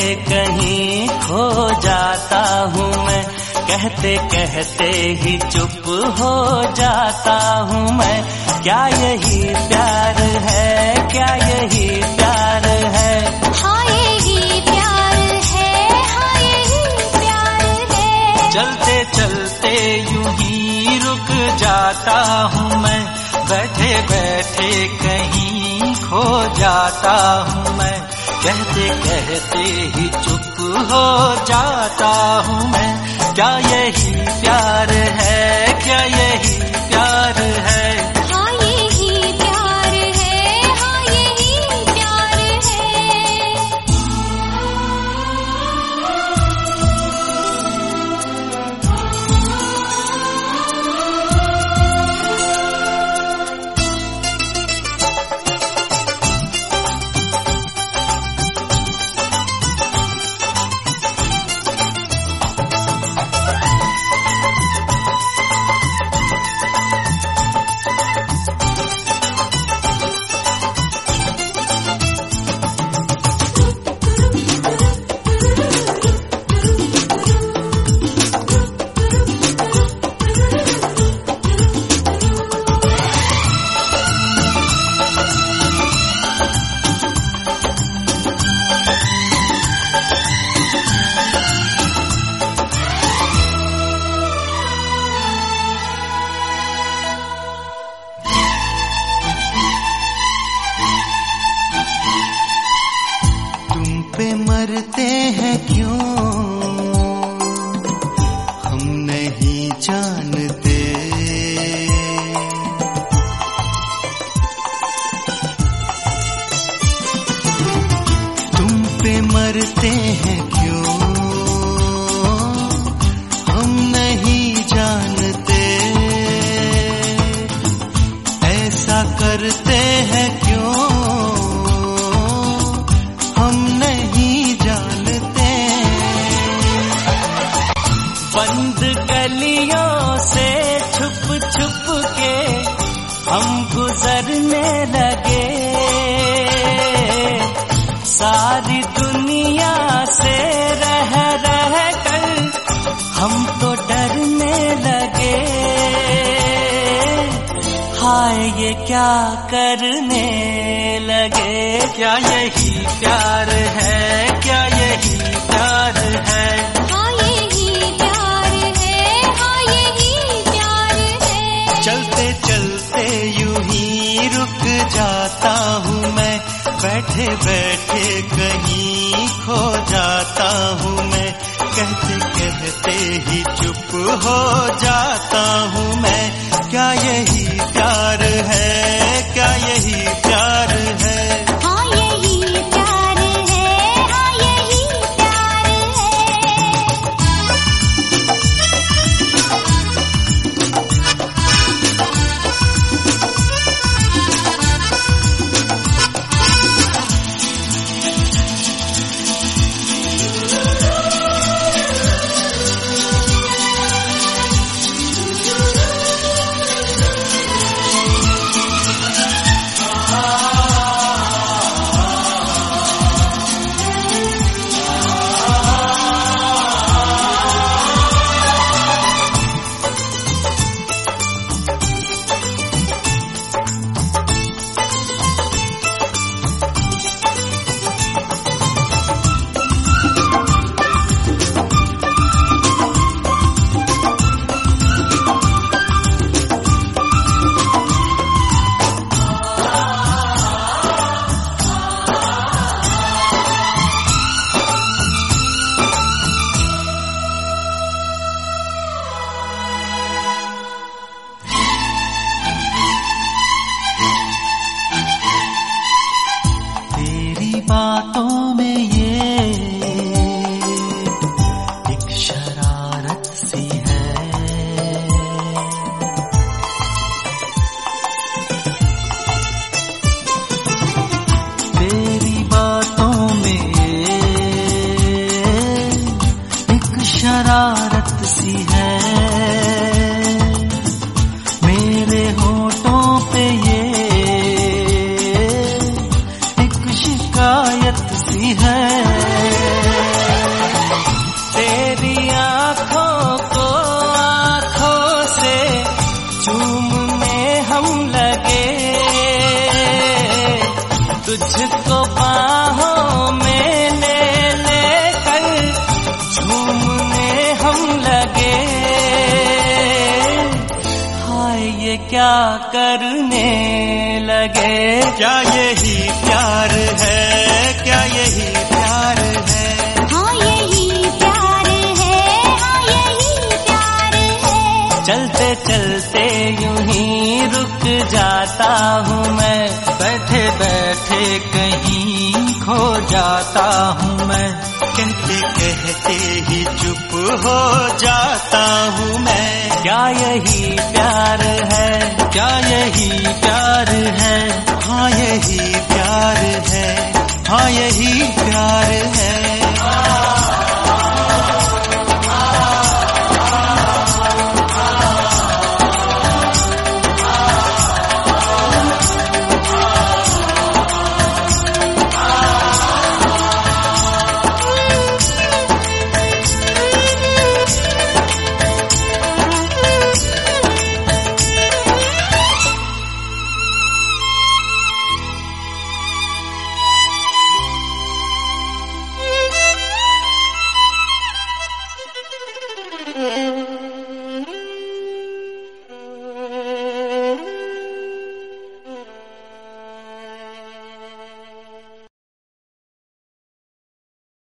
कहीं खो जाता हूँ मैं। कहते कहते ही चुप हो जाता हूँ मैं। क्या यही प्यार है? क्या यही प्यार है? हाँ यही प्यार है। हाँ यही प्यार है। चलते चलते यू ही रुक जाता हूँ मैं। बैठे बैठे कहीं खो जाता हूँ मैं। कहते कहते ही चुप हो जाता हूँ मैं। क्या यही प्यार है? क्या यही पे मरते हैं क्यों? हम नहीं जानते। तुम पे मरते हैं क्यों? करने लगे। क्या यही प्यार है? क्या यही प्यार है? हाँ यही प्यार है। हाँ यही प्यार है। चलते चलते यूँ ही रुक जाता हूँ मैं। बैठे बैठे कहीं खो जाता हूँ मैं। कहते कहते ही चुप हो जाता हूँ मैं। क्या यही प्यार है? तुझको बाहों में ले लेकर झूमने हम लगे। हाय, ये क्या करने लगे? क्या यही प्यार है? क्या यही प्यार हाँ? चलते चलते यूँ ही रुक जाता हूँ मैं। बैठे बैठे कहीं खो जाता हूँ मैं। कहते कहते ही चुप हो जाता हूँ मैं। क्या यही प्यार है? क्या यही प्यार है? हाँ यही प्यार है। हाँ यही प्यार है।